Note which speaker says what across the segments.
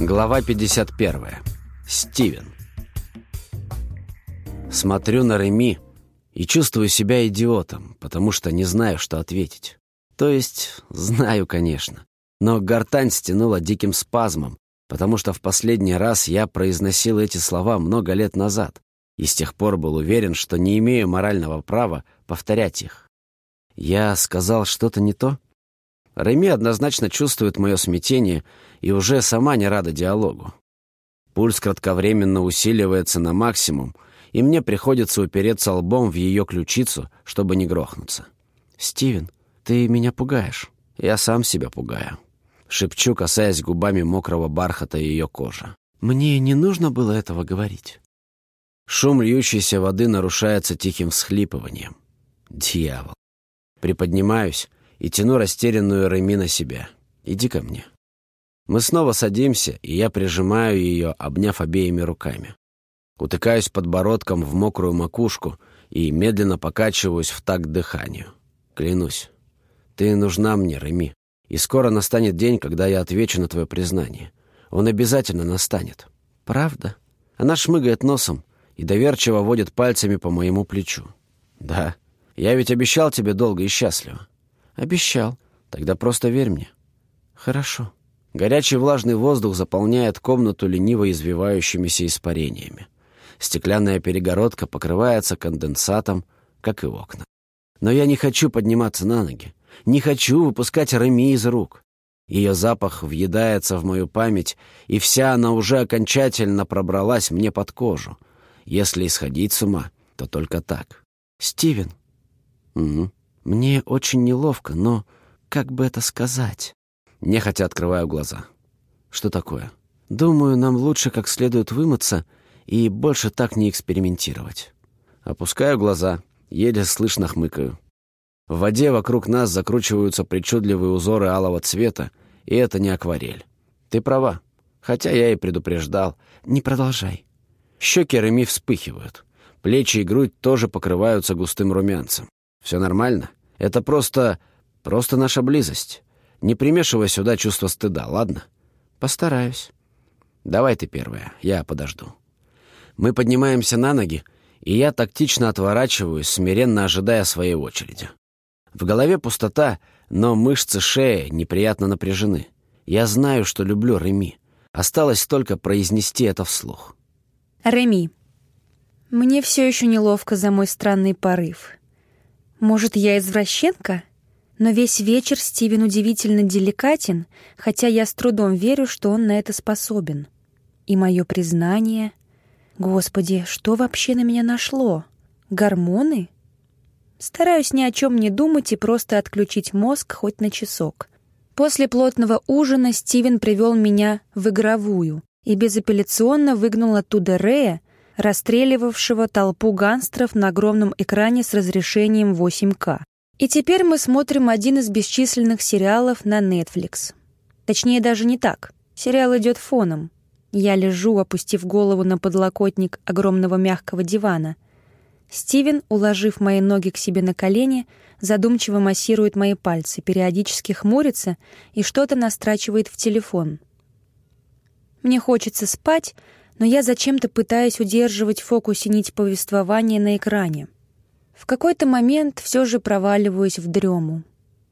Speaker 1: Глава 51. Стивен. Смотрю на Реми и чувствую себя идиотом, потому что не знаю, что ответить. То есть, знаю, конечно. Но гортань стянула диким спазмом, потому что в последний раз я произносил эти слова много лет назад и с тех пор был уверен, что не имею морального права повторять их. Я сказал что-то не то? Реми однозначно чувствует мое смятение и уже сама не рада диалогу. Пульс кратковременно усиливается на максимум, и мне приходится упереться лбом в ее ключицу, чтобы не грохнуться. «Стивен, ты меня пугаешь. Я сам себя пугаю». Шепчу, касаясь губами мокрого бархата ее кожи. «Мне не нужно было этого говорить». Шум льющейся воды нарушается тихим всхлипыванием. Дьявол. Приподнимаюсь и тяну растерянную Реми на себя. «Иди ко мне». Мы снова садимся, и я прижимаю ее, обняв обеими руками. Утыкаюсь подбородком в мокрую макушку и медленно покачиваюсь в такт дыханию. Клянусь, ты нужна мне, Реми, и скоро настанет день, когда я отвечу на твое признание. Он обязательно настанет. Правда? Она шмыгает носом и доверчиво водит пальцами по моему плечу. Да, я ведь обещал тебе долго и счастливо. Обещал. Тогда просто верь мне. Хорошо. Горячий влажный воздух заполняет комнату лениво извивающимися испарениями. Стеклянная перегородка покрывается конденсатом, как и окна. Но я не хочу подниматься на ноги. Не хочу выпускать Реми из рук. Ее запах въедается в мою память, и вся она уже окончательно пробралась мне под кожу. Если исходить с ума, то только так. «Стивен». «Угу. Мне очень неловко, но как бы это сказать?» Нехотя открываю глаза. Что такое? Думаю, нам лучше как следует вымыться и больше так не экспериментировать. Опускаю глаза, еле слышно хмыкаю. В воде вокруг нас закручиваются причудливые узоры алого цвета, и это не акварель. Ты права, хотя я и предупреждал. Не продолжай. Щеки Реми вспыхивают. Плечи и грудь тоже покрываются густым румянцем. Все нормально? Это просто... просто наша близость. Не примешивай сюда чувство стыда, ладно? Постараюсь. Давай ты первая, я подожду. Мы поднимаемся на ноги, и я тактично отворачиваюсь, смиренно ожидая своей очереди. В голове пустота, но мышцы шеи неприятно напряжены. Я знаю, что люблю Реми. Осталось только произнести это вслух.
Speaker 2: Реми, мне все еще неловко за мой странный порыв. Может, я извращенка? Но весь вечер Стивен удивительно деликатен, хотя я с трудом верю, что он на это способен. И мое признание... Господи, что вообще на меня нашло? Гормоны? Стараюсь ни о чем не думать и просто отключить мозг хоть на часок. После плотного ужина Стивен привел меня в игровую и безапелляционно выгнал оттуда Рея, расстреливавшего толпу гангстеров на огромном экране с разрешением 8К. И теперь мы смотрим один из бесчисленных сериалов на Netflix. Точнее, даже не так. Сериал идет фоном. Я лежу, опустив голову на подлокотник огромного мягкого дивана. Стивен, уложив мои ноги к себе на колени, задумчиво массирует мои пальцы, периодически хмурится и что-то настрачивает в телефон. Мне хочется спать, но я зачем-то пытаюсь удерживать в фокусе нить повествования на экране. В какой-то момент все же проваливаюсь в дрему.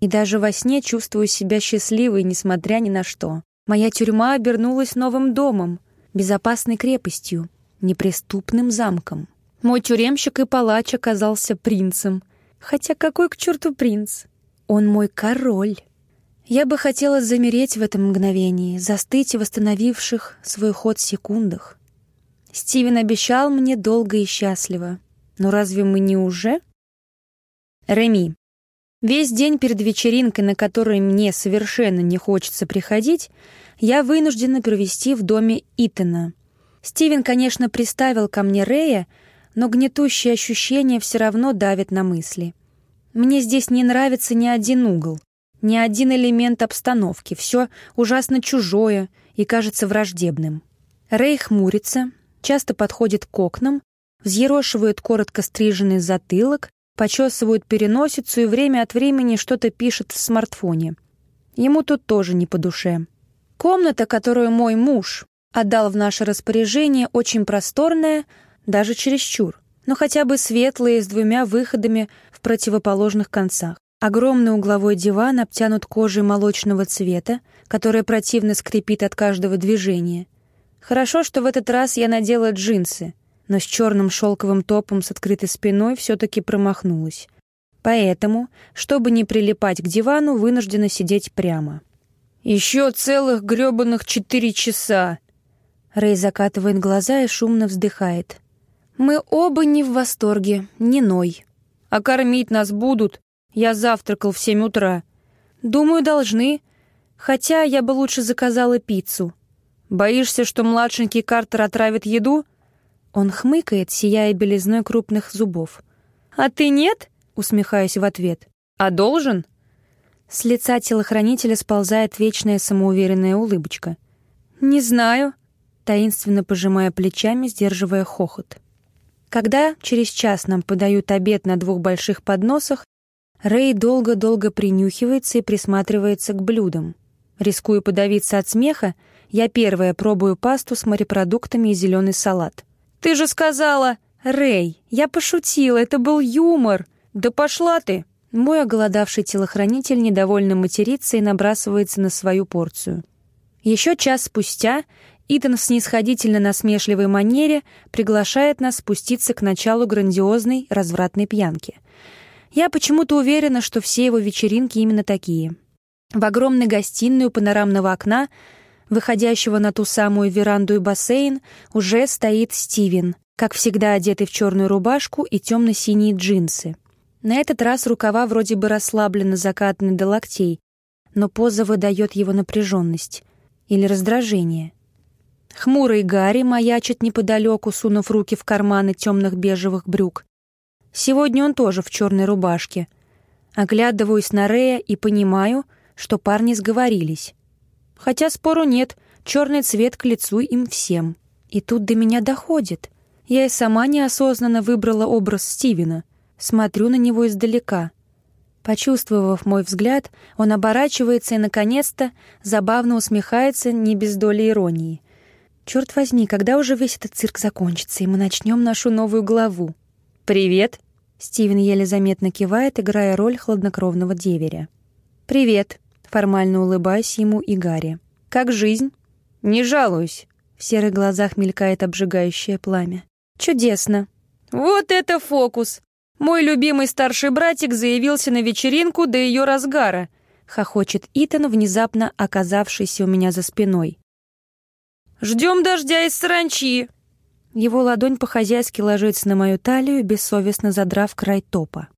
Speaker 2: И даже во сне чувствую себя счастливой, несмотря ни на что. Моя тюрьма обернулась новым домом, безопасной крепостью, неприступным замком. Мой тюремщик и палач оказался принцем. Хотя какой к черту принц? Он мой король. Я бы хотела замереть в этом мгновении, застыть в восстановивших свой ход секундах. Стивен обещал мне долго и счастливо. Но разве мы не уже? Реми. Весь день перед вечеринкой, на которой мне совершенно не хочется приходить, я вынуждена провести в доме Итана. Стивен, конечно, приставил ко мне Рея, но гнетущие ощущения все равно давят на мысли. Мне здесь не нравится ни один угол, ни один элемент обстановки, все ужасно чужое и кажется враждебным. Рэй хмурится, часто подходит к окнам, взъерошивает коротко стриженный затылок, почесывает переносицу и время от времени что-то пишет в смартфоне. Ему тут тоже не по душе. Комната, которую мой муж отдал в наше распоряжение, очень просторная, даже чересчур, но хотя бы светлая, с двумя выходами в противоположных концах. Огромный угловой диван обтянут кожей молочного цвета, которая противно скрипит от каждого движения. Хорошо, что в этот раз я надела джинсы, но с черным шелковым топом с открытой спиной все-таки промахнулась. Поэтому, чтобы не прилипать к дивану, вынуждена сидеть прямо. «Еще целых гребаных четыре часа!» Рэй закатывает глаза и шумно вздыхает. «Мы оба не в восторге, не ной. А кормить нас будут? Я завтракал в семь утра. Думаю, должны. Хотя я бы лучше заказала пиццу. Боишься, что младшенький Картер отравит еду?» Он хмыкает, сияя белизной крупных зубов. «А ты нет?» — усмехаюсь в ответ. «А должен?» С лица телохранителя сползает вечная самоуверенная улыбочка. «Не знаю», — таинственно пожимая плечами, сдерживая хохот. Когда через час нам подают обед на двух больших подносах, Рэй долго-долго принюхивается и присматривается к блюдам. Рискую подавиться от смеха, я первая пробую пасту с морепродуктами и зеленый салат. «Ты же сказала...» «Рэй, я пошутила, это был юмор!» «Да пошла ты!» Мой оголодавший телохранитель недовольно матерится и набрасывается на свою порцию. Еще час спустя Итан в снисходительно насмешливой манере приглашает нас спуститься к началу грандиозной развратной пьянки. Я почему-то уверена, что все его вечеринки именно такие. В огромной гостиной у панорамного окна, выходящего на ту самую веранду и бассейн, уже стоит Стивен, как всегда одетый в черную рубашку и темно-синие джинсы. На этот раз рукава вроде бы расслабленно закатаны до локтей, но поза выдает его напряженность или раздражение. Хмурый Гарри маячит неподалеку, сунув руки в карманы темных бежевых брюк. Сегодня он тоже в черной рубашке. Оглядываюсь на Рея и понимаю, что парни сговорились. Хотя спору нет, черный цвет к лицу им всем. И тут до меня доходит. Я и сама неосознанно выбрала образ Стивена — Смотрю на него издалека. Почувствовав мой взгляд, он оборачивается и, наконец-то, забавно усмехается не без доли иронии. Черт возьми, когда уже весь этот цирк закончится, и мы начнем нашу новую главу? «Привет!» Стивен еле заметно кивает, играя роль хладнокровного деверя. «Привет!» Формально улыбаюсь ему и Гарри. «Как жизнь?» «Не жалуюсь!» В серых глазах мелькает обжигающее пламя. «Чудесно!» «Вот это фокус!» Мой любимый старший братик заявился на вечеринку до ее разгара, хохочет Итан, внезапно оказавшийся у меня за спиной. Ждем дождя из саранчи. Его ладонь по-хозяйски ложится на мою талию, бессовестно задрав край топа.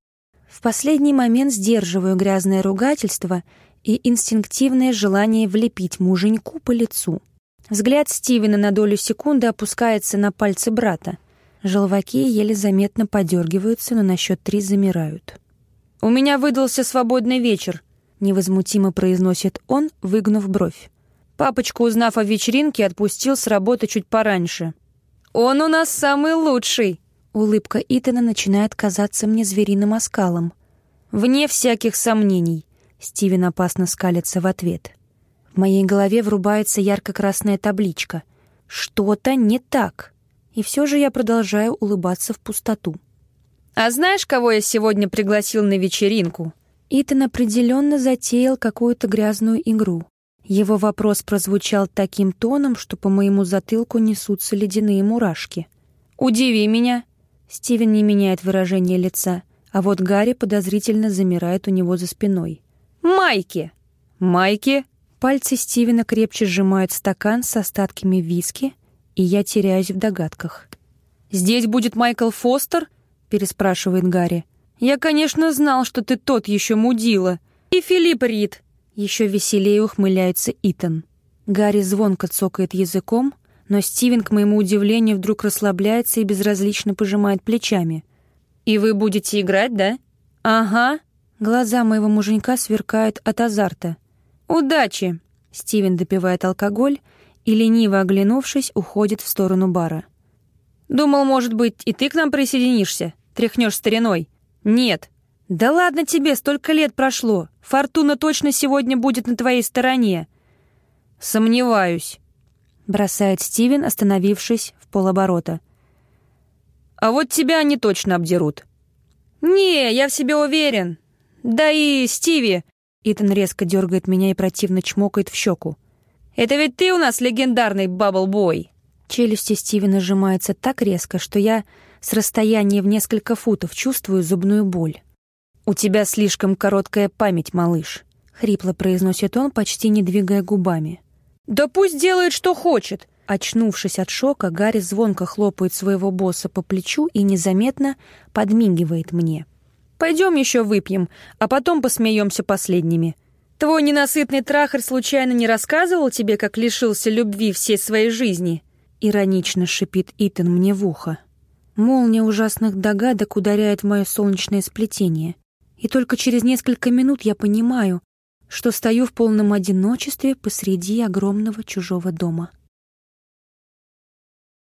Speaker 2: В последний момент сдерживаю грязное ругательство и инстинктивное желание влепить муженьку по лицу. Взгляд Стивена на долю секунды опускается на пальцы брата. Желваки еле заметно подергиваются, но на счет три замирают. «У меня выдался свободный вечер», — невозмутимо произносит он, выгнув бровь. Папочка, узнав о вечеринке, отпустил с работы чуть пораньше. «Он у нас самый лучший!» Улыбка Итана начинает казаться мне звериным оскалом. «Вне всяких сомнений», — Стивен опасно скалится в ответ. В моей голове врубается ярко-красная табличка. «Что-то не так» и все же я продолжаю улыбаться в пустоту. «А знаешь, кого я сегодня пригласил на вечеринку?» Итан определенно затеял какую-то грязную игру. Его вопрос прозвучал таким тоном, что по моему затылку несутся ледяные мурашки. «Удиви меня!» Стивен не меняет выражение лица, а вот Гарри подозрительно замирает у него за спиной. «Майки!» «Майки?» Пальцы Стивена крепче сжимают стакан с остатками виски, и я теряюсь в догадках. «Здесь будет Майкл Фостер?» — переспрашивает Гарри. «Я, конечно, знал, что ты тот еще мудила. И Филипп Рид!» Еще веселее ухмыляется Итан. Гарри звонко цокает языком, но Стивен, к моему удивлению, вдруг расслабляется и безразлично пожимает плечами. «И вы будете играть, да?» «Ага». Глаза моего муженька сверкают от азарта. «Удачи!» Стивен допивает алкоголь и, лениво оглянувшись, уходит в сторону бара. «Думал, может быть, и ты к нам присоединишься? Тряхнешь стариной?» «Нет». «Да ладно тебе, столько лет прошло. Фортуна точно сегодня будет на твоей стороне». «Сомневаюсь», — бросает Стивен, остановившись в полоборота. «А вот тебя они точно обдерут». «Не, я в себе уверен. Да и Стиви...» Итан резко дергает меня и противно чмокает в щеку. «Это ведь ты у нас легендарный бабл-бой!» Челюсти Стивена сжимаются так резко, что я с расстояния в несколько футов чувствую зубную боль. «У тебя слишком короткая память, малыш», — хрипло произносит он, почти не двигая губами. «Да пусть делает, что хочет!» Очнувшись от шока, Гарри звонко хлопает своего босса по плечу и незаметно подмигивает мне. «Пойдем еще выпьем, а потом посмеемся последними. Твой ненасытный трахарь случайно не рассказывал тебе, как лишился любви всей своей жизни?» Иронично шипит Итан мне в ухо. Молния ужасных догадок ударяет в мое солнечное сплетение. И только через несколько минут я понимаю, что стою в полном одиночестве посреди огромного чужого дома.